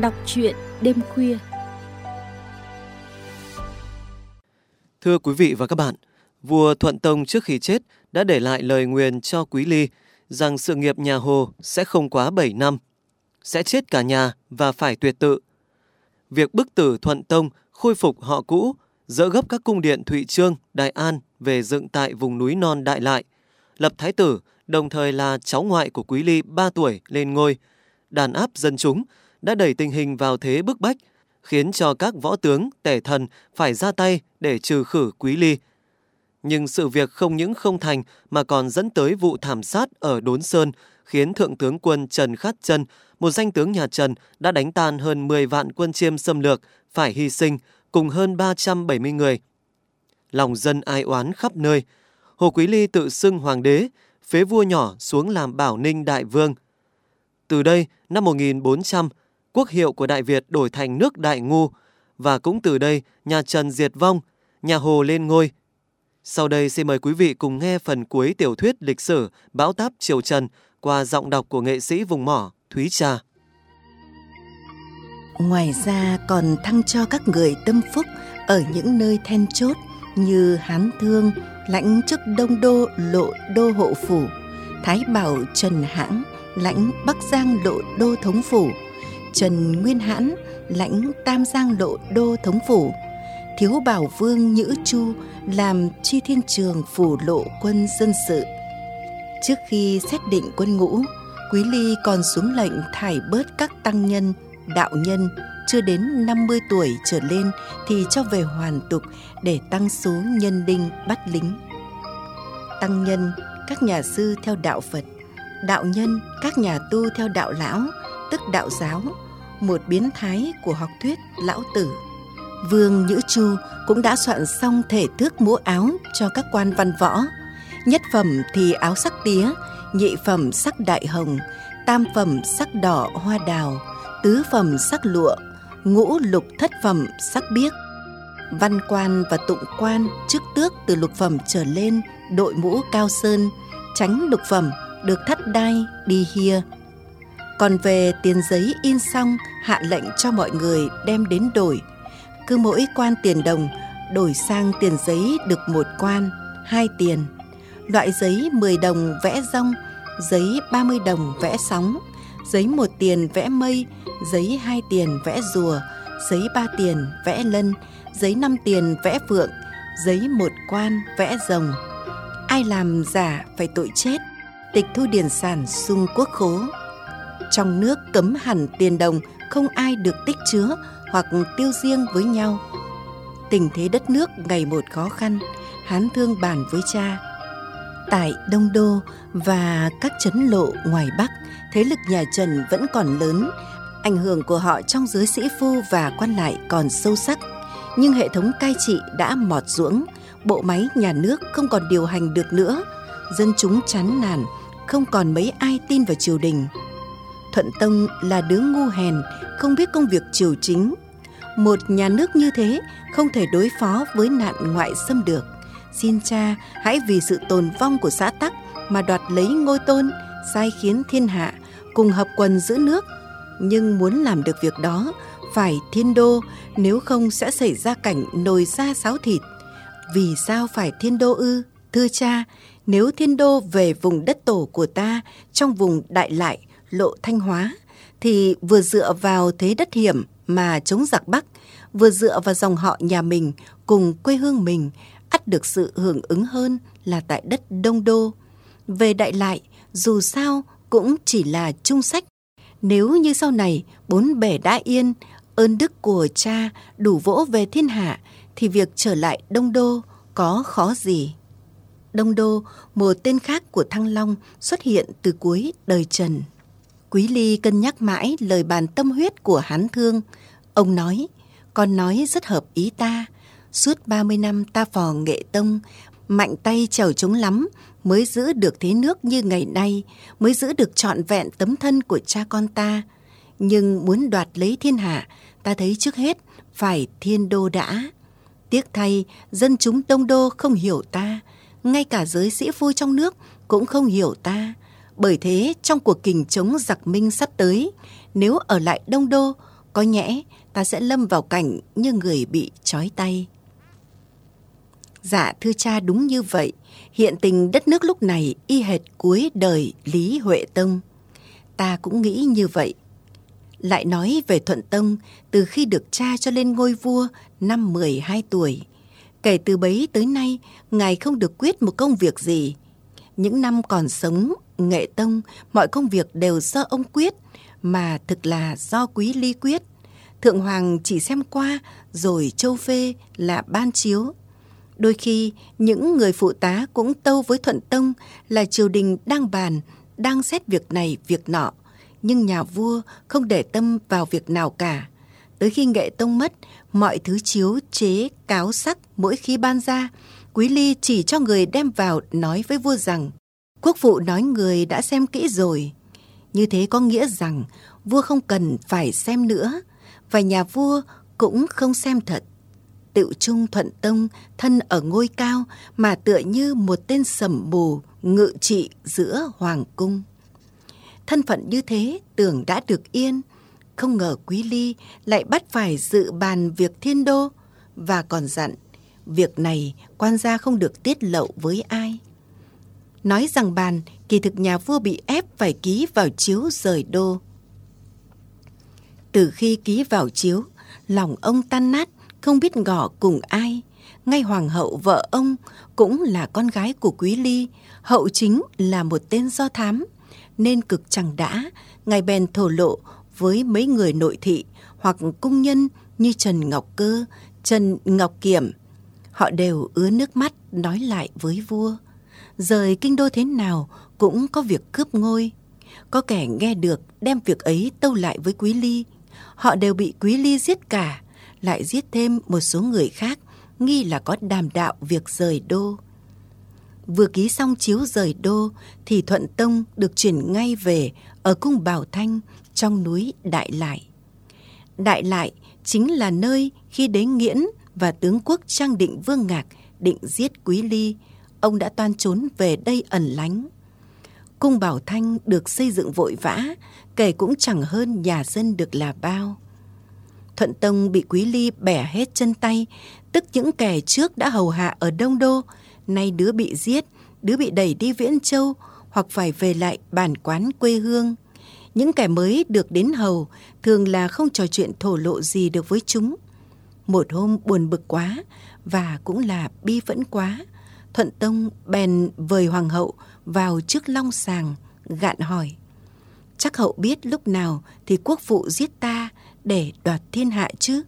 Đọc truyện đêm khuya. Thưa quý vị và các bạn, vua Thuận Tông trước khi chết đã để lại lời nguyền cho Quý Ly rằng sự nghiệp nhà Hồ sẽ không quá 7 năm, sẽ chết cả nhà và phải tuyệt tự. Việc bức tử Thuận Tông khôi phục họ cũ, dỡ gấp các cung điện Thụy Trương, Đại An về dựng tại vùng núi non Đại Lại, lập thái tử, đồng thời là cháu ngoại của Quý Ly 3 tuổi lên ngôi, đàn áp dân chúng, đã đẩy tình hình vào thế bức bách, khiến cho các võ tướng, tể thần phải ra tay để trừ khử Quý Ly. Nhưng sự việc không những không thành mà còn dẫn tới vụ thảm sát ở Đốn Sơn, khiến Thượng tướng quân Trần Khát Trân, một danh tướng nhà Trần, đã đánh tan hơn 10 vạn quân chiêm xâm lược, phải hy sinh, cùng hơn 370 người. Lòng dân ai oán khắp nơi. Hồ Quý Ly tự xưng hoàng đế, phế vua nhỏ xuống làm bảo ninh đại vương. Từ đây, năm 1400, quốc hiệu của Đại Việt đổi thành nước Đại Ngu, và cũng từ đây nhà Trần diệt vong, nhà Hồ lên ngôi. Sau đây xin mời quý vị cùng nghe phần cuối tiểu thuyết lịch sử Bão táp Triều Trần qua giọng đọc của nghệ sĩ vùng mỏ Thúy Trà. Ngoài ra còn thăng cho các người tâm phúc ở những nơi then chốt như Hán Thương, lãnh chức Đông Đô lộ đô hộ phủ, Thái Bảo Trần Hãng, lãnh Bắc Giang lộ đô thống phủ, Trần Nguyên Hãn, lãnh Tam Giang lộ đô thống phủ, Thiếu Bảo Vương Nhữ Chu làm Tri thiên trường phủ lộ quân dân sự. Trước khi xét định quân ngũ, Quý Ly còn xuống lệnh thải bớt các tăng nhân, đạo nhân chưa đến 50 tuổi trở lên thì cho về hoàn tục để tăng số nhân đinh bắt lính. Tăng nhân, các nhà sư theo đạo Phật, đạo nhân, các nhà tu theo đạo lão, tức đạo giáo, một biến thái của học thuyết lão tử. Vương Nhữ Chu cũng đã soạn xong thể thước múa áo cho các quan văn võ. Nhất phẩm thì áo sắc tía, nhị phẩm sắc đại hồng, tam phẩm sắc đỏ hoa đào, tứ phẩm sắc lụa, ngũ lục thất phẩm sắc biếc. Văn quan và tụng quan chức tước từ lục phẩm trở lên đội mũ cao sơn, tránh lục phẩm được thắt đai đi hia. Còn về tiền giấy in xong hạ lệnh cho mọi người đem đến đổi. Cứ mỗi quan tiền đồng đổi sang tiền giấy được một quan, hai tiền. Loại giấy 10 đồng vẽ rong, giấy 30 đồng vẽ sóng, giấy một tiền vẽ mây, giấy hai tiền vẽ rùa, giấy ba tiền vẽ lân, giấy năm tiền vẽ phượng, giấy một quan vẽ rồng. Ai làm giả phải tội chết, tịch thu điển sản sung quốc khố. Trong nước cấm hẳn tiền đồng, không ai được tích chứa hoặc tiêu riêng với nhau. Tình thế đất nước ngày một khó khăn, Hán thương bàn với cha. Tại Đông Đô và các chấn lộ ngoài Bắc, thế lực nhà Trần vẫn còn lớn, ảnh hưởng của họ trong giới sĩ phu và quan lại còn sâu sắc. Nhưng hệ thống cai trị đã mọt ruỗng, bộ máy nhà nước không còn điều hành được nữa, dân chúng chán nản, không còn mấy ai tin vào triều đình. Thuận Tông là đứa ngu hèn, không biết công việc triều chính. Một nhà nước như thế không thể đối phó với nạn ngoại xâm được. Xin cha hãy vì sự tồn vong của xã Tắc mà đoạt lấy ngôi tôn, sai khiến thiên hạ cùng hợp quần giữ nước. Nhưng muốn làm được việc đó phải thiên đô, nếu không sẽ xảy ra cảnh nồi da sáo thịt. Vì sao phải thiên đô ư? Thưa cha, nếu thiên đô về vùng đất tổ của ta trong vùng đại lại lộ thanh hóa thì vừa dựa vào thế đất hiểm mà chống giặc bắc, vừa dựa vào dòng họ nhà mình cùng quê hương mình, ắt được sự hưởng ứng hơn là tại đất đông đô. Về đại lại, dù sao cũng chỉ là trung sách. Nếu như sau này bốn bể đã yên, ơn đức của cha đủ vỗ về thiên hạ, thì việc trở lại đông đô có khó gì? Đông đô, một tên khác của thăng long xuất hiện từ cuối đời trần. Quý Ly cân nhắc mãi lời bàn tâm huyết của Hán Thương. Ông nói, con nói rất hợp ý ta. Suốt 30 năm ta phò nghệ tông, mạnh tay trèo trống lắm, mới giữ được thế nước như ngày nay, mới giữ được trọn vẹn tấm thân của cha con ta. Nhưng muốn đoạt lấy thiên hạ, ta thấy trước hết phải thiên đô đã. Tiếc thay, dân chúng đông đô không hiểu ta, ngay cả giới sĩ phu trong nước cũng không hiểu ta bởi thế, trong cuộc kình chống giặc Minh sắp tới, nếu ở lại Đông Đô, có nhẽ ta sẽ lâm vào cảnh như người bị trói tay. Dạ thưa cha đúng như vậy, hiện tình đất nước lúc này y hệt cuối đời Lý Huệ Tông. Ta cũng nghĩ như vậy. Lại nói về Thuận Tông, từ khi được cha cho lên ngôi vua năm 12 tuổi, kể từ bấy tới nay, ngài không được quyết một công việc gì. Những năm còn sống, nghệ tông, mọi công việc đều do ông quyết, mà thực là do quý ly quyết. Thượng Hoàng chỉ xem qua, rồi châu phê là ban chiếu. Đôi khi, những người phụ tá cũng tâu với Thuận Tông là triều đình đang bàn, đang xét việc này, việc nọ. Nhưng nhà vua không để tâm vào việc nào cả. Tới khi nghệ tông mất, mọi thứ chiếu chế cáo sắc mỗi khi ban ra, Quý Ly chỉ cho người đem vào nói với vua rằng quốc phụ nói người đã xem kỹ rồi. Như thế có nghĩa rằng vua không cần phải xem nữa và nhà vua cũng không xem thật. Tự trung thuận tông thân ở ngôi cao mà tựa như một tên sầm bù ngự trị giữa hoàng cung. Thân phận như thế tưởng đã được yên, không ngờ Quý Ly lại bắt phải dự bàn việc thiên đô và còn dặn việc này quan gia không được tiết lộ với ai. Nói rằng bàn kỳ thực nhà vua bị ép phải ký vào chiếu rời đô. Từ khi ký vào chiếu, lòng ông tan nát, không biết ngỏ cùng ai. Ngay hoàng hậu vợ ông cũng là con gái của Quý Ly, hậu chính là một tên do thám. Nên cực chẳng đã, ngài bèn thổ lộ với mấy người nội thị hoặc cung nhân như Trần Ngọc Cơ, Trần Ngọc Kiểm. Họ đều ứa nước mắt nói lại với vua. Rời kinh đô thế nào cũng có việc cướp ngôi. Có kẻ nghe được đem việc ấy tâu lại với Quý Ly. Họ đều bị Quý Ly giết cả, lại giết thêm một số người khác nghi là có đàm đạo việc rời đô. Vừa ký xong chiếu rời đô thì Thuận Tông được chuyển ngay về ở cung Bảo Thanh trong núi Đại Lại. Đại Lại chính là nơi khi đế nghiễn và tướng quốc Trang Định Vương Ngạc định giết Quý Ly, ông đã toan trốn về đây ẩn lánh. Cung Bảo Thanh được xây dựng vội vã, kể cũng chẳng hơn nhà dân được là bao. Thuận Tông bị Quý Ly bẻ hết chân tay, tức những kẻ trước đã hầu hạ ở Đông Đô, nay đứa bị giết, đứa bị đẩy đi Viễn Châu hoặc phải về lại bản quán quê hương. Những kẻ mới được đến hầu thường là không trò chuyện thổ lộ gì được với chúng. Một hôm buồn bực quá và cũng là bi phẫn quá, Thuận Tông bèn vời hoàng hậu vào trước long sàng, gạn hỏi. Chắc hậu biết lúc nào thì quốc phụ giết ta để đoạt thiên hạ chứ?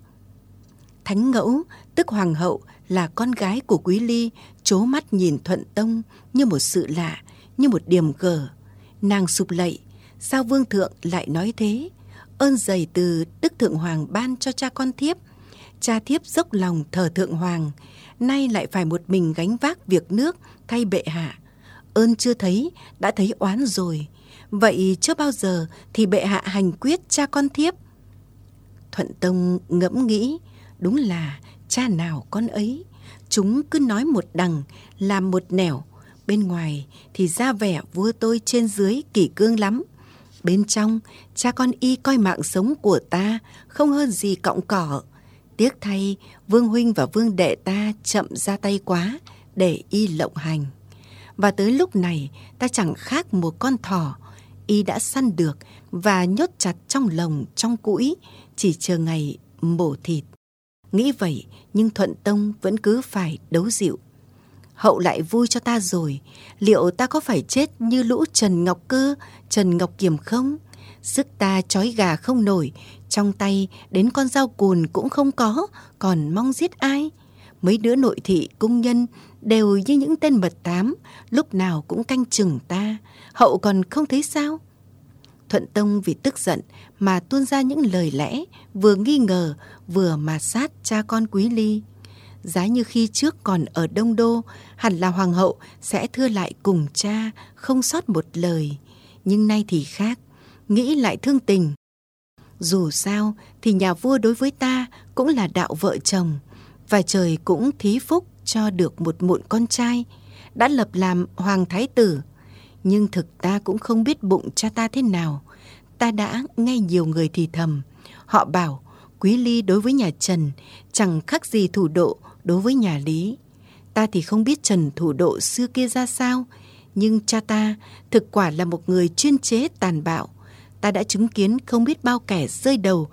Thánh ngẫu, tức hoàng hậu, là con gái của Quý Ly, chố mắt nhìn Thuận Tông như một sự lạ, như một điểm gở. Nàng sụp lạy, sao vương thượng lại nói thế? Ơn dày từ Đức Thượng Hoàng ban cho cha con thiếp. Cha thiếp dốc lòng thờ Thượng Hoàng, nay lại phải một mình gánh vác việc nước thay bệ hạ. Ơn chưa thấy, đã thấy oán rồi. Vậy chưa bao giờ thì bệ hạ hành quyết cha con thiếp. Thuận Tông ngẫm nghĩ, đúng là cha nào con ấy. Chúng cứ nói một đằng, làm một nẻo. Bên ngoài thì ra vẻ vua tôi trên dưới kỷ cương lắm. Bên trong, cha con y coi mạng sống của ta không hơn gì cọng cỏ. Tiếc thay, vương huynh và vương đệ ta chậm ra tay quá để y lộng hành. Và tới lúc này, ta chẳng khác một con thỏ. Y đã săn được và nhốt chặt trong lồng, trong cũi, chỉ chờ ngày mổ thịt. Nghĩ vậy, nhưng Thuận Tông vẫn cứ phải đấu dịu. Hậu lại vui cho ta rồi, liệu ta có phải chết như lũ Trần Ngọc Cơ, Trần Ngọc kiềm không? Sức ta trói gà không nổi, trong tay đến con dao cùn cũng không có, còn mong giết ai? Mấy đứa nội thị cung nhân đều như những tên mật tám, lúc nào cũng canh chừng ta, hậu còn không thấy sao? Thuận Tông vì tức giận mà tuôn ra những lời lẽ vừa nghi ngờ vừa mà sát cha con Quý Ly. Giá như khi trước còn ở Đông Đô, hẳn là hoàng hậu sẽ thưa lại cùng cha, không sót một lời. Nhưng nay thì khác, nghĩ lại thương tình. Dù sao thì nhà vua đối với ta cũng là đạo vợ chồng, và trời cũng thí phúc cho được một muộn con trai, đã lập làm hoàng thái tử. Nhưng thực ta cũng không biết bụng cha ta thế nào. Ta đã nghe nhiều người thì thầm, Họ bảo Quý Ly đối với nhà Trần chẳng khác gì thủ độ đối với nhà Lý. Ta thì không biết Trần thủ độ xưa kia ra sao, nhưng cha ta thực quả là một người chuyên chế tàn bạo. Ta đã chứng kiến không biết bao kẻ rơi đầu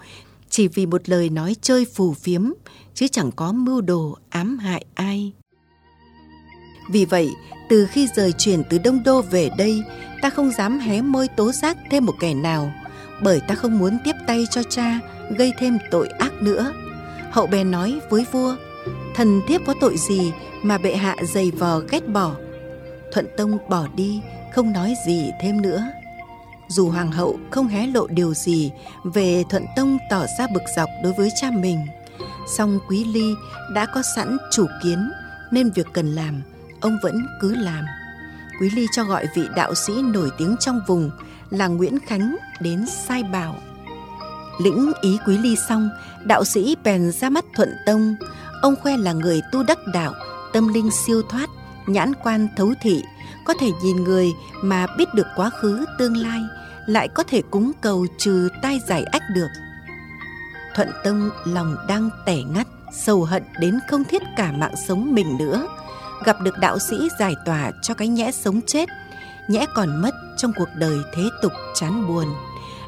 chỉ vì một lời nói chơi phù phiếm, chứ chẳng có mưu đồ ám hại ai. Vì vậy, từ khi rời chuyển từ Đông Đô về đây, ta không dám hé môi tố giác thêm một kẻ nào, bởi ta không muốn tiếp tay cho cha gây thêm tội ác nữa. Hậu bè nói với vua, thần thiếp có tội gì mà bệ hạ dày vò ghét bỏ. Thuận Tông bỏ đi, không nói gì thêm nữa. Dù hoàng hậu không hé lộ điều gì về Thuận Tông tỏ ra bực dọc đối với cha mình, song Quý Ly đã có sẵn chủ kiến nên việc cần làm ông vẫn cứ làm. Quý Ly cho gọi vị đạo sĩ nổi tiếng trong vùng là Nguyễn Khánh đến sai bảo. Lĩnh ý Quý Ly xong, đạo sĩ bèn ra mắt Thuận Tông. Ông khoe là người tu đắc đạo, tâm linh siêu thoát, nhãn quan thấu thị, có thể nhìn người mà biết được quá khứ tương lai, lại có thể cúng cầu trừ tai giải ách được. Thuận Tông lòng đang tẻ ngắt, sầu hận đến không thiết cả mạng sống mình nữa gặp được đạo sĩ giải tỏa cho cái nhẽ sống chết, nhẽ còn mất trong cuộc đời thế tục chán buồn.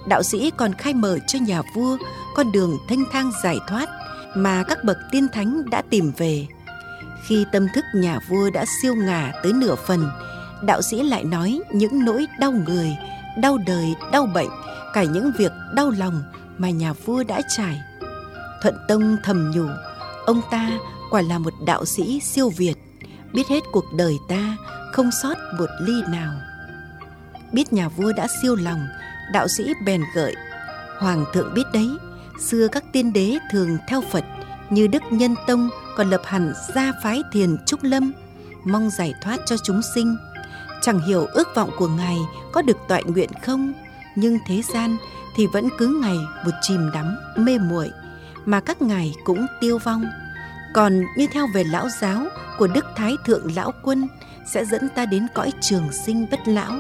Đạo sĩ còn khai mở cho nhà vua con đường thanh thang giải thoát mà các bậc tiên thánh đã tìm về. Khi tâm thức nhà vua đã siêu ngả tới nửa phần, đạo sĩ lại nói những nỗi đau người, đau đời, đau bệnh, cả những việc đau lòng mà nhà vua đã trải. Thuận Tông thầm nhủ, ông ta quả là một đạo sĩ siêu việt biết hết cuộc đời ta không sót một ly nào biết nhà vua đã siêu lòng đạo sĩ bèn gợi hoàng thượng biết đấy xưa các tiên đế thường theo phật như đức nhân tông còn lập hẳn gia phái thiền trúc lâm mong giải thoát cho chúng sinh chẳng hiểu ước vọng của ngài có được toại nguyện không nhưng thế gian thì vẫn cứ ngày một chìm đắm mê muội mà các ngài cũng tiêu vong còn như theo về lão giáo của Đức Thái Thượng Lão Quân sẽ dẫn ta đến cõi trường sinh bất lão,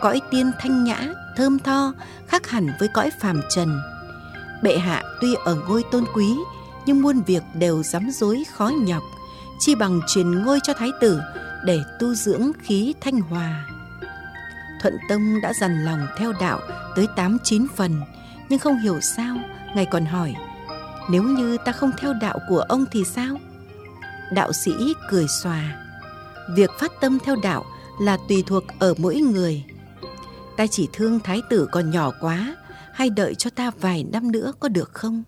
cõi tiên thanh nhã, thơm tho, khác hẳn với cõi phàm trần. Bệ hạ tuy ở ngôi tôn quý, nhưng muôn việc đều dám dối khó nhọc, chi bằng truyền ngôi cho thái tử để tu dưỡng khí thanh hòa. Thuận Tông đã dằn lòng theo đạo tới tám chín phần, nhưng không hiểu sao, ngài còn hỏi, nếu như ta không theo đạo của ông thì sao? đạo sĩ cười xòa việc phát tâm theo đạo là tùy thuộc ở mỗi người ta chỉ thương thái tử còn nhỏ quá hay đợi cho ta vài năm nữa có được không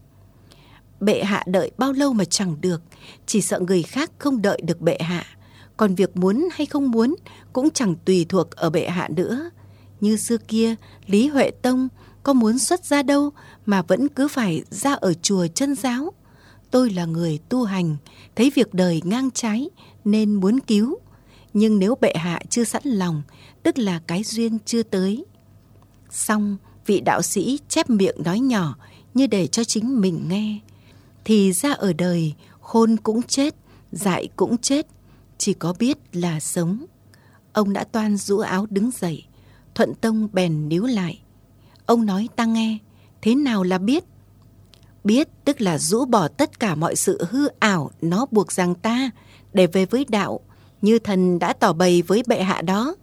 bệ hạ đợi bao lâu mà chẳng được chỉ sợ người khác không đợi được bệ hạ còn việc muốn hay không muốn cũng chẳng tùy thuộc ở bệ hạ nữa như xưa kia lý huệ tông có muốn xuất ra đâu mà vẫn cứ phải ra ở chùa chân giáo tôi là người tu hành, thấy việc đời ngang trái nên muốn cứu. Nhưng nếu bệ hạ chưa sẵn lòng, tức là cái duyên chưa tới. Xong, vị đạo sĩ chép miệng nói nhỏ như để cho chính mình nghe. Thì ra ở đời, khôn cũng chết, dại cũng chết, chỉ có biết là sống. Ông đã toan rũ áo đứng dậy, thuận tông bèn níu lại. Ông nói ta nghe, thế nào là biết? Biết tức là rũ bỏ tất cả mọi sự hư ảo nó buộc rằng ta để về với đạo như thần đã tỏ bày với bệ hạ đó.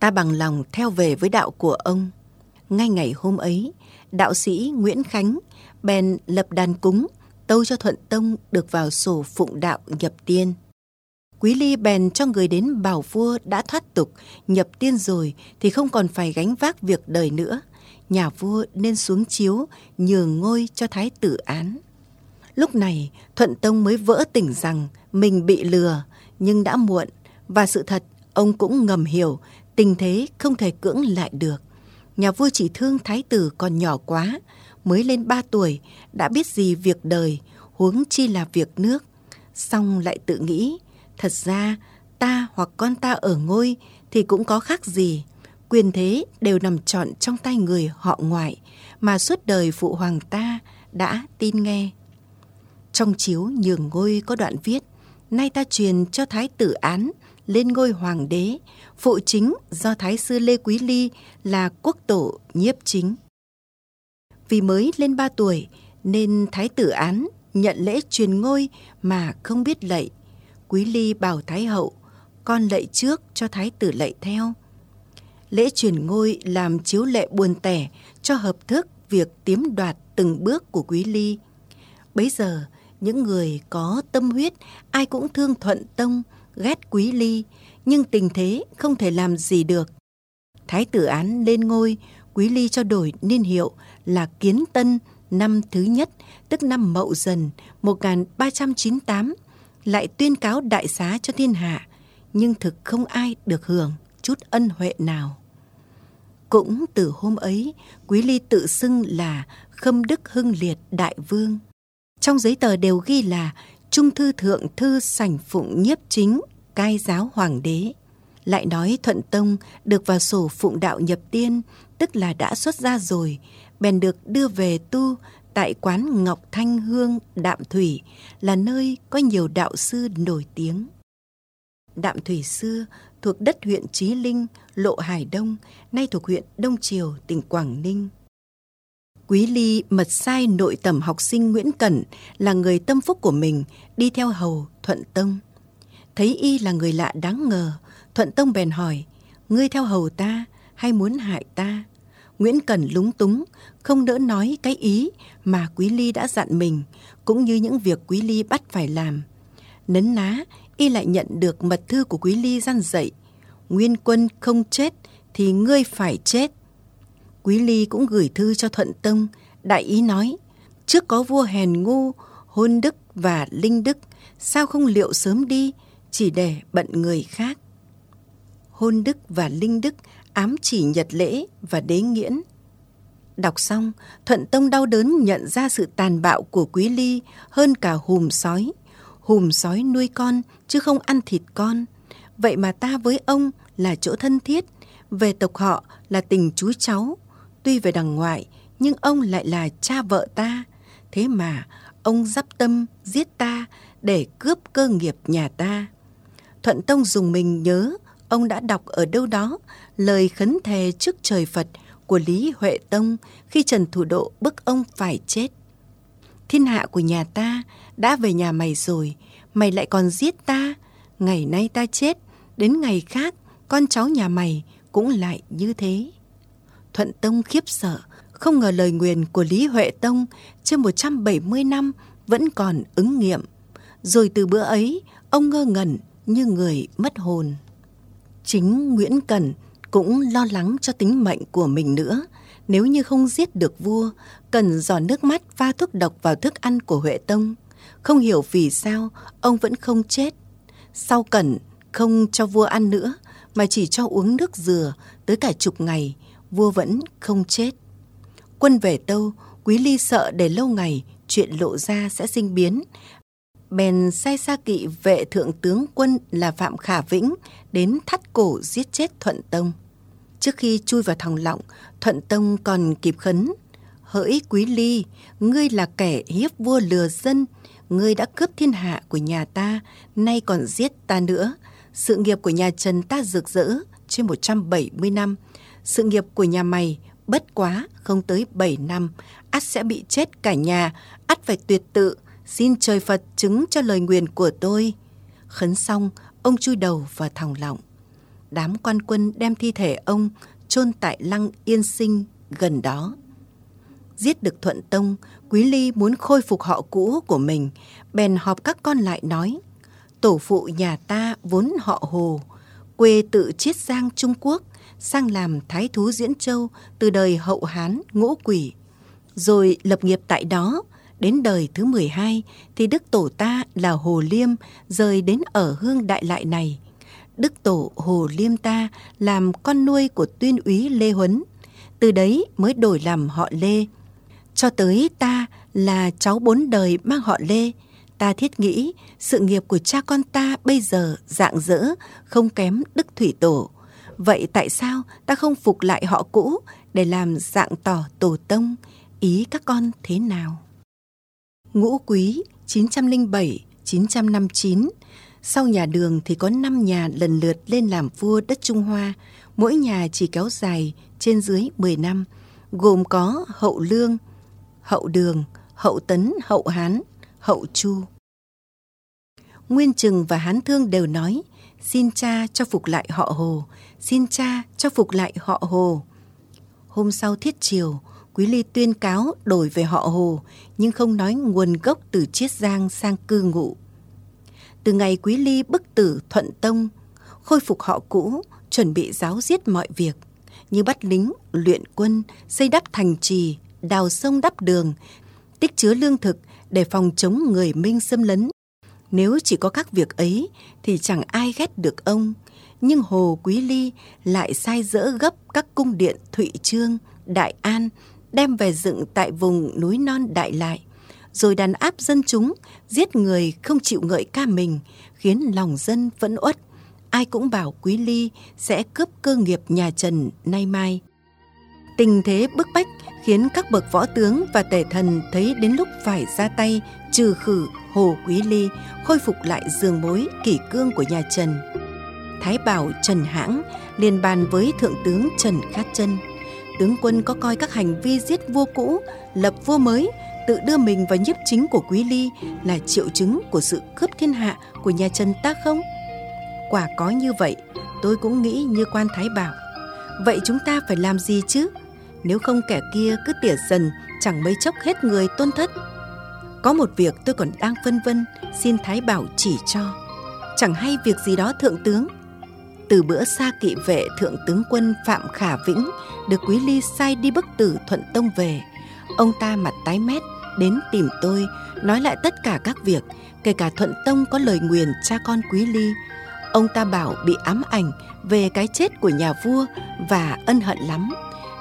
Ta bằng lòng theo về với đạo của ông. Ngay ngày hôm ấy, đạo sĩ Nguyễn Khánh bèn lập đàn cúng tâu cho Thuận Tông được vào sổ phụng đạo nhập tiên. Quý Ly bèn cho người đến bảo vua đã thoát tục, nhập tiên rồi thì không còn phải gánh vác việc đời nữa – nhà vua nên xuống chiếu nhường ngôi cho thái tử án. Lúc này, Thuận Tông mới vỡ tỉnh rằng mình bị lừa, nhưng đã muộn, và sự thật ông cũng ngầm hiểu tình thế không thể cưỡng lại được. Nhà vua chỉ thương thái tử còn nhỏ quá, mới lên ba tuổi, đã biết gì việc đời, huống chi là việc nước. Xong lại tự nghĩ, thật ra ta hoặc con ta ở ngôi thì cũng có khác gì quyền thế đều nằm trọn trong tay người họ ngoại mà suốt đời phụ hoàng ta đã tin nghe. Trong chiếu nhường ngôi có đoạn viết, nay ta truyền cho thái tử án lên ngôi hoàng đế, phụ chính do thái sư Lê Quý Ly là quốc tổ nhiếp chính. Vì mới lên ba tuổi nên Thái tử án nhận lễ truyền ngôi mà không biết lạy. Quý Ly bảo Thái hậu, con lạy trước cho Thái tử lạy theo. Lễ truyền ngôi làm chiếu lệ buồn tẻ cho hợp thức việc tiếm đoạt từng bước của Quý Ly. Bấy giờ, những người có tâm huyết ai cũng thương thuận tông, ghét Quý Ly, nhưng tình thế không thể làm gì được. Thái tử án lên ngôi, Quý Ly cho đổi niên hiệu là Kiến Tân năm thứ nhất, tức năm Mậu Dần 1398, lại tuyên cáo đại xá cho thiên hạ, nhưng thực không ai được hưởng chút ân huệ nào. Cũng từ hôm ấy, Quý Ly tự xưng là Khâm Đức Hưng Liệt Đại Vương. Trong giấy tờ đều ghi là Trung Thư Thượng Thư Sảnh Phụng Nhiếp Chính, cai giáo Hoàng đế. Lại nói Thuận Tông được vào sổ phụng đạo nhập tiên, tức là đã xuất gia rồi, bèn được đưa về tu tại quán Ngọc Thanh Hương Đạm Thủy là nơi có nhiều đạo sư nổi tiếng. Đạm Thủy xưa thuộc đất huyện Trí Linh, Lộ Hải Đông, nay thuộc huyện Đông Triều, tỉnh Quảng Ninh. Quý Ly mật sai nội tẩm học sinh Nguyễn Cẩn là người tâm phúc của mình đi theo hầu Thuận Tông. Thấy y là người lạ đáng ngờ, Thuận Tông bèn hỏi, ngươi theo hầu ta hay muốn hại ta? Nguyễn Cẩn lúng túng, không đỡ nói cái ý mà Quý Ly đã dặn mình, cũng như những việc Quý Ly bắt phải làm. Nấn ná, y lại nhận được mật thư của Quý Ly gian dạy. Nguyên quân không chết thì ngươi phải chết. Quý Ly cũng gửi thư cho Thuận Tông, đại ý nói, trước có vua hèn ngu, hôn đức và linh đức, sao không liệu sớm đi, chỉ để bận người khác. Hôn đức và linh đức ám chỉ nhật lễ và đế nghiễn. Đọc xong, Thuận Tông đau đớn nhận ra sự tàn bạo của Quý Ly hơn cả hùm sói. Hùm sói nuôi con chứ không ăn thịt con. Vậy mà ta với ông là chỗ thân thiết, về tộc họ là tình chú cháu. Tuy về đằng ngoại, nhưng ông lại là cha vợ ta. Thế mà ông dắp tâm giết ta để cướp cơ nghiệp nhà ta. Thuận Tông dùng mình nhớ ông đã đọc ở đâu đó lời khấn thề trước trời Phật của Lý Huệ Tông khi Trần Thủ Độ bức ông phải chết. Thiên hạ của nhà ta đã về nhà mày rồi, mày lại còn giết ta. Ngày nay ta chết, đến ngày khác con cháu nhà mày cũng lại như thế. Thuận Tông khiếp sợ, không ngờ lời nguyền của Lý Huệ Tông trên 170 năm vẫn còn ứng nghiệm. Rồi từ bữa ấy, ông ngơ ngẩn như người mất hồn. Chính Nguyễn Cẩn cũng lo lắng cho tính mệnh của mình nữa. Nếu như không giết được vua, cần giò nước mắt pha thuốc độc vào thức ăn của Huệ Tông. Không hiểu vì sao ông vẫn không chết. Sau Cẩn không cho vua ăn nữa, mà chỉ cho uống nước dừa tới cả chục ngày, vua vẫn không chết. Quân về Tâu, Quý Ly sợ để lâu ngày chuyện lộ ra sẽ sinh biến, bèn sai xa kỵ vệ thượng tướng quân là Phạm Khả Vĩnh đến thắt cổ giết chết Thuận Tông. Trước khi chui vào thòng lọng, Thuận Tông còn kịp khấn. Hỡi Quý Ly, ngươi là kẻ hiếp vua lừa dân, ngươi đã cướp thiên hạ của nhà ta, nay còn giết ta nữa. Sự nghiệp của nhà Trần ta rực rỡ trên 170 năm. Sự nghiệp của nhà mày bất quá không tới 7 năm, ắt sẽ bị chết cả nhà, ắt phải tuyệt tự, Xin trời Phật chứng cho lời nguyền của tôi. Khấn xong, ông chui đầu vào thòng lọng. Đám quan quân đem thi thể ông chôn tại lăng yên sinh gần đó. Giết được Thuận Tông, Quý Ly muốn khôi phục họ cũ của mình, bèn họp các con lại nói. Tổ phụ nhà ta vốn họ Hồ, quê tự Chiết Giang Trung Quốc, sang làm thái thú Diễn Châu từ đời hậu Hán ngũ quỷ. Rồi lập nghiệp tại đó, Đến đời thứ 12 thì Đức Tổ ta là Hồ Liêm rời đến ở hương đại lại này. Đức Tổ Hồ Liêm ta làm con nuôi của tuyên úy Lê Huấn. Từ đấy mới đổi làm họ Lê. Cho tới ta là cháu bốn đời mang họ Lê. Ta thiết nghĩ sự nghiệp của cha con ta bây giờ dạng dỡ, không kém Đức Thủy Tổ. Vậy tại sao ta không phục lại họ cũ để làm dạng tỏ tổ tông? Ý các con thế nào? Ngũ Quý 907-959. Sau nhà đường thì có 5 nhà lần lượt lên làm vua đất Trung Hoa, mỗi nhà chỉ kéo dài trên dưới 10 năm, gồm có Hậu Lương, hậu đường, hậu tấn, hậu hán, hậu chu. Nguyên Trừng và Hán Thương đều nói, xin cha cho phục lại họ Hồ, xin cha cho phục lại họ Hồ. Hôm sau thiết triều, Quý Ly tuyên cáo đổi về họ Hồ, nhưng không nói nguồn gốc từ Chiết Giang sang cư ngụ. Từ ngày Quý Ly bức tử Thuận Tông, khôi phục họ cũ, chuẩn bị giáo giết mọi việc, như bắt lính, luyện quân, xây đắp thành trì, đào sông đắp đường, tích chứa lương thực để phòng chống người Minh xâm lấn. Nếu chỉ có các việc ấy thì chẳng ai ghét được ông, nhưng Hồ Quý Ly lại sai dỡ gấp các cung điện Thụy Trương, Đại An, đem về dựng tại vùng núi non Đại Lại, rồi đàn áp dân chúng, giết người không chịu ngợi ca mình, khiến lòng dân vẫn uất. Ai cũng bảo Quý Ly sẽ cướp cơ nghiệp nhà Trần nay mai. Tình thế bức bách khiến các bậc võ tướng và tể thần thấy đến lúc phải ra tay trừ khử Hồ Quý Ly, khôi phục lại giường mối kỷ cương của nhà Trần. Thái Bảo Trần Hãng liền bàn với Thượng tướng Trần Khát Chân. Tướng quân có coi các hành vi giết vua cũ, lập vua mới, tự đưa mình vào nhiếp chính của Quý Ly là triệu chứng của sự cướp thiên hạ của nhà Trần ta không? Quả có như vậy, tôi cũng nghĩ như quan Thái Bảo. Vậy chúng ta phải làm gì chứ? Nếu không kẻ kia cứ tỉa dần, chẳng mấy chốc hết người tôn thất. Có một việc tôi còn đang phân vân, xin Thái Bảo chỉ cho. Chẳng hay việc gì đó thượng tướng. Từ bữa xa kỵ vệ thượng tướng quân Phạm Khả Vĩnh được Quý Ly sai đi bức tử Thuận Tông về. Ông ta mặt tái mét đến tìm tôi, nói lại tất cả các việc, kể cả Thuận Tông có lời nguyền cha con Quý Ly. Ông ta bảo bị ám ảnh về cái chết của nhà vua và ân hận lắm.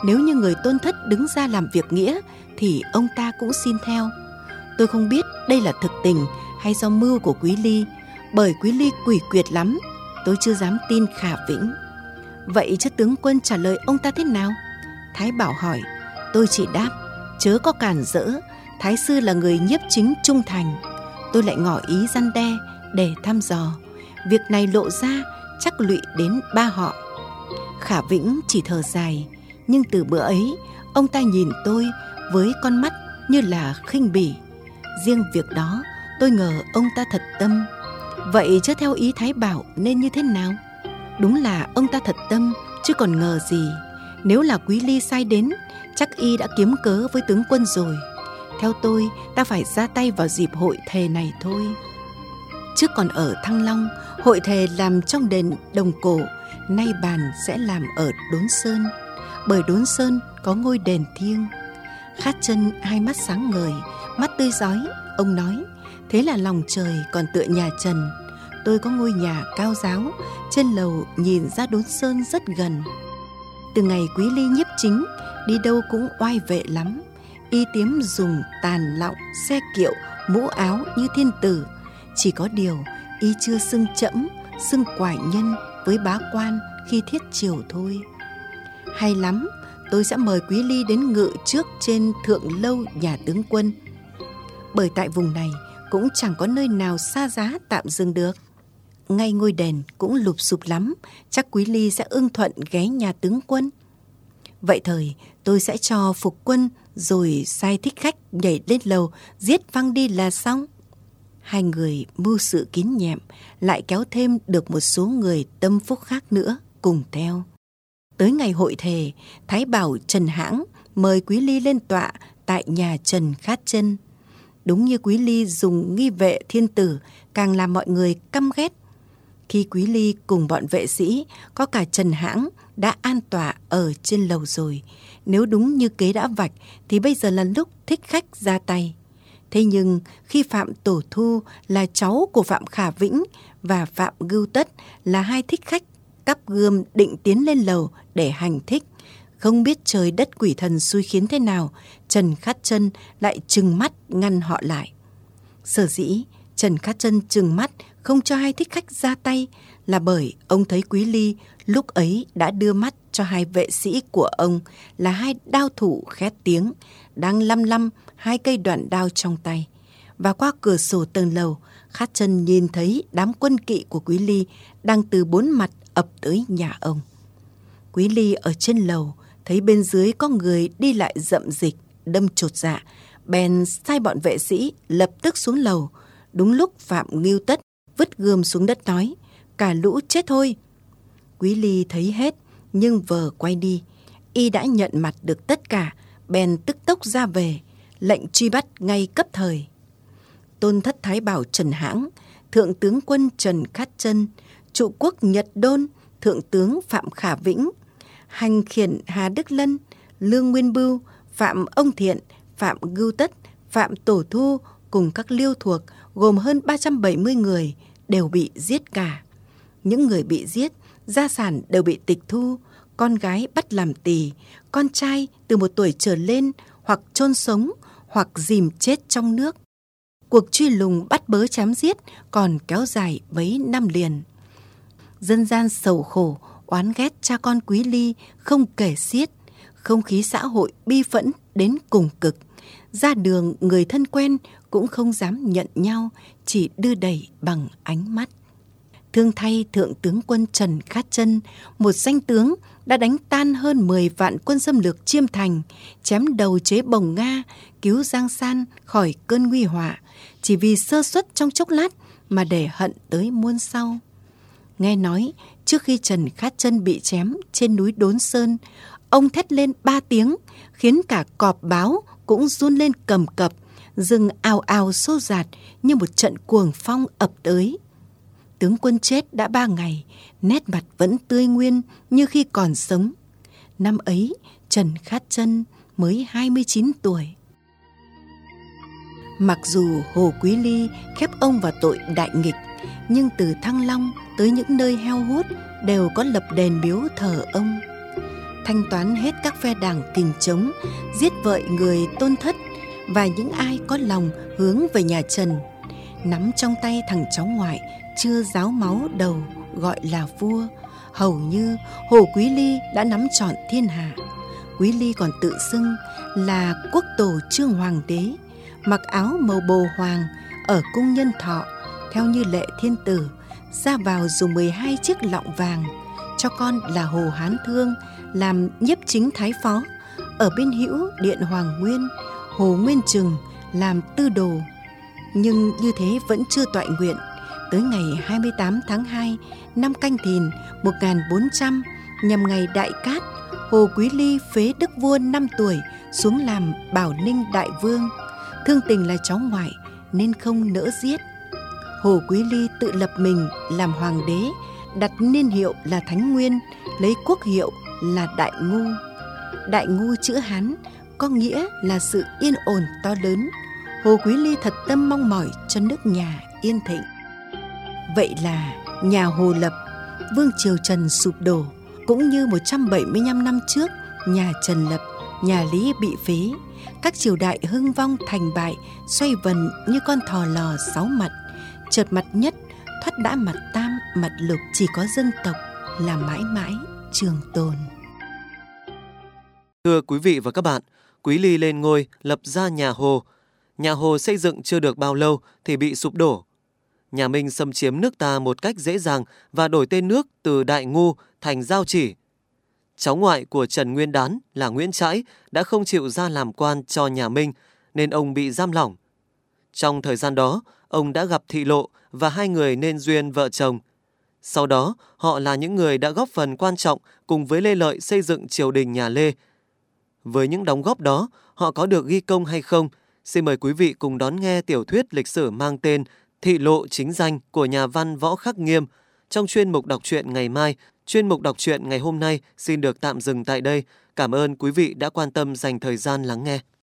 Nếu như người tôn thất đứng ra làm việc nghĩa thì ông ta cũng xin theo. Tôi không biết đây là thực tình hay do mưu của Quý Ly, bởi Quý Ly quỷ quyệt lắm, tôi chưa dám tin Khả Vĩnh. Vậy chứ tướng quân trả lời ông ta thế nào? Thái Bảo hỏi, tôi chỉ đáp, chớ có cản rỡ, Thái Sư là người nhiếp chính trung thành. Tôi lại ngỏ ý răn đe để thăm dò. Việc này lộ ra chắc lụy đến ba họ. Khả Vĩnh chỉ thở dài, nhưng từ bữa ấy, ông ta nhìn tôi với con mắt như là khinh bỉ. Riêng việc đó, tôi ngờ ông ta thật tâm. Vậy chứ theo ý Thái Bảo nên như thế nào? Đúng là ông ta thật tâm, chứ còn ngờ gì. Nếu là Quý Ly sai đến, chắc y đã kiếm cớ với tướng quân rồi. Theo tôi, ta phải ra tay vào dịp hội thề này thôi. Trước còn ở Thăng Long, hội thề làm trong đền Đồng Cổ, nay bàn sẽ làm ở Đốn Sơn. Bởi Đốn Sơn có ngôi đền thiêng. Khát chân hai mắt sáng ngời, mắt tươi giói, ông nói, thế là lòng trời còn tựa nhà Trần. Tôi có ngôi nhà cao giáo, trên lầu nhìn ra Đốn Sơn rất gần. Từ ngày Quý Ly nhiếp chính, đi đâu cũng oai vệ lắm. Y tiếm dùng tàn lọng, xe kiệu, mũ áo như thiên tử. Chỉ có điều, y chưa xưng trẫm xưng quải nhân với bá quan khi thiết triều thôi. Hay lắm, tôi sẽ mời Quý Ly đến ngự trước trên thượng lâu nhà tướng quân. Bởi tại vùng này cũng chẳng có nơi nào xa giá tạm dừng được. Ngay ngôi đền cũng lụp sụp lắm, chắc Quý Ly sẽ ưng thuận ghé nhà tướng quân. Vậy thời, tôi sẽ cho phục quân rồi sai thích khách nhảy lên lầu, giết văng đi là xong. Hai người mưu sự kín nhẹm, lại kéo thêm được một số người tâm phúc khác nữa cùng theo. Tới ngày hội thề, Thái Bảo Trần Hãng mời Quý Ly lên tọa tại nhà Trần Khát Chân. Đúng như Quý Ly dùng nghi vệ thiên tử càng làm mọi người căm ghét. Khi Quý Ly cùng bọn vệ sĩ có cả Trần Hãng đã an tọa ở trên lầu rồi. Nếu đúng như kế đã vạch thì bây giờ là lúc thích khách ra tay. Thế nhưng khi Phạm Tổ Thu là cháu của Phạm Khả Vĩnh và Phạm Gưu Tất là hai thích khách cắp gươm định tiến lên lầu để hành thích. Không biết trời đất quỷ thần xui khiến thế nào, Trần Khát Chân lại trừng mắt ngăn họ lại. Sở dĩ Trần Khát Chân trừng mắt không cho hai thích khách ra tay là bởi ông thấy Quý Ly lúc ấy đã đưa mắt cho hai vệ sĩ của ông là hai đao thủ khét tiếng đang lăm lăm hai cây đoạn đao trong tay. Và qua cửa sổ tầng lầu, Khát Chân nhìn thấy đám quân kỵ của Quý Ly đang từ bốn mặt ập tới nhà ông. Quý Ly ở trên lầu thấy bên dưới có người đi lại rậm dịch, đâm chột dạ, bèn sai bọn vệ sĩ lập tức xuống lầu. Đúng lúc Phạm Ngưu Tất vứt gươm xuống đất nói, cả lũ chết thôi. Quý Ly thấy hết, nhưng vờ quay đi. Y đã nhận mặt được tất cả, bèn tức tốc ra về, lệnh truy bắt ngay cấp thời. Tôn thất thái bảo Trần Hãng, Thượng tướng quân Trần Khát Chân, trụ quốc Nhật Đôn, Thượng tướng Phạm Khả Vĩnh, hành khiển Hà Đức Lân, Lương Nguyên Bưu, Phạm Ông Thiện, Phạm Gưu Tất, Phạm Tổ Thu cùng các liêu thuộc gồm hơn 370 người đều bị giết cả. Những người bị giết, gia sản đều bị tịch thu, con gái bắt làm tỳ, con trai từ một tuổi trở lên hoặc chôn sống hoặc dìm chết trong nước. Cuộc truy lùng bắt bớ chém giết còn kéo dài mấy năm liền. Dân gian sầu khổ, oán ghét cha con quý ly không kể xiết, không khí xã hội bi phẫn đến cùng cực. Ra đường người thân quen cũng không dám nhận nhau, chỉ đưa đẩy bằng ánh mắt. Thương thay Thượng tướng quân Trần Khát Chân, một danh tướng đã đánh tan hơn 10 vạn quân xâm lược chiêm thành, chém đầu chế bồng Nga, cứu Giang San khỏi cơn nguy họa, chỉ vì sơ suất trong chốc lát mà để hận tới muôn sau. Nghe nói, trước khi Trần Khát Chân bị chém trên núi Đốn Sơn, ông thét lên ba tiếng, khiến cả cọp báo cũng run lên cầm cập, rừng ào ào xô giạt như một trận cuồng phong ập tới. Tướng quân chết đã ba ngày, nét mặt vẫn tươi nguyên như khi còn sống. Năm ấy, Trần Khát Chân mới 29 tuổi. Mặc dù Hồ Quý Ly khép ông vào tội đại nghịch, nhưng từ Thăng Long tới những nơi heo hút đều có lập đền miếu thờ ông. Thanh toán hết các phe đảng kình chống, giết vợi người tôn thất và những ai có lòng hướng về nhà Trần. Nắm trong tay thằng cháu ngoại chưa giáo máu đầu gọi là vua, hầu như Hồ Quý Ly đã nắm trọn thiên hạ. Quý Ly còn tự xưng là quốc tổ trương hoàng đế, mặc áo màu bồ hoàng ở cung nhân thọ theo như lệ thiên tử ra vào dùng 12 chiếc lọng vàng cho con là Hồ Hán Thương làm nhiếp chính thái phó ở bên hữu điện Hoàng Nguyên, Hồ Nguyên Trừng làm tư đồ. Nhưng như thế vẫn chưa toại nguyện. Tới ngày 28 tháng 2 năm Canh Thìn 1400 nhằm ngày Đại Cát, Hồ Quý Ly phế đức vua 5 tuổi xuống làm Bảo Ninh Đại Vương. Thương tình là cháu ngoại nên không nỡ giết. Hồ Quý Ly tự lập mình làm hoàng đế, đặt niên hiệu là Thánh Nguyên, lấy quốc hiệu là Đại Ngu. Đại Ngu chữ Hán có nghĩa là sự yên ổn to lớn. Hồ Quý Ly thật tâm mong mỏi cho nước nhà yên thịnh. Vậy là nhà Hồ lập, Vương Triều Trần sụp đổ, cũng như 175 năm trước, nhà Trần lập, nhà Lý bị phế, các triều đại hưng vong thành bại, xoay vần như con thò lò sáu mặt. Chợt mặt nhất, thoát đã mặt tam, mặt lục chỉ có dân tộc là mãi mãi trường tồn. Thưa quý vị và các bạn, Quý Ly lên ngôi lập ra nhà Hồ. Nhà Hồ xây dựng chưa được bao lâu thì bị sụp đổ. Nhà Minh xâm chiếm nước ta một cách dễ dàng và đổi tên nước từ Đại Ngu thành Giao Chỉ. Cháu ngoại của Trần Nguyên Đán là Nguyễn Trãi đã không chịu ra làm quan cho nhà Minh nên ông bị giam lỏng. Trong thời gian đó, ông đã gặp Thị Lộ và hai người nên duyên vợ chồng. Sau đó, họ là những người đã góp phần quan trọng cùng với Lê Lợi xây dựng triều đình nhà Lê. Với những đóng góp đó, họ có được ghi công hay không? Xin mời quý vị cùng đón nghe tiểu thuyết lịch sử mang tên Thị Lộ Chính Danh của nhà văn Võ Khắc Nghiêm trong chuyên mục đọc truyện ngày mai. Chuyên mục đọc truyện ngày hôm nay xin được tạm dừng tại đây. Cảm ơn quý vị đã quan tâm dành thời gian lắng nghe.